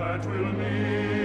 that will make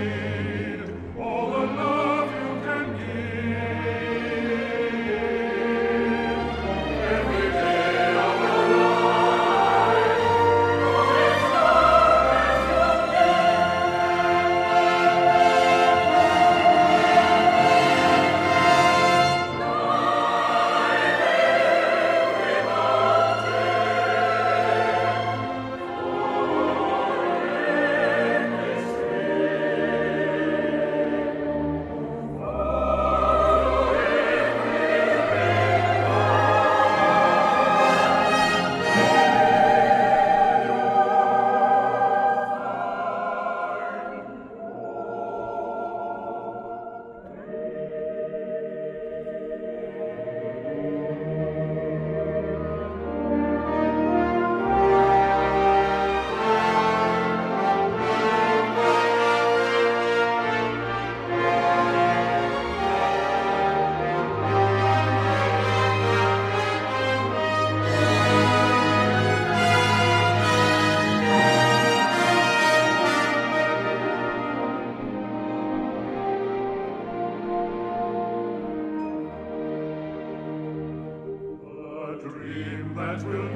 that will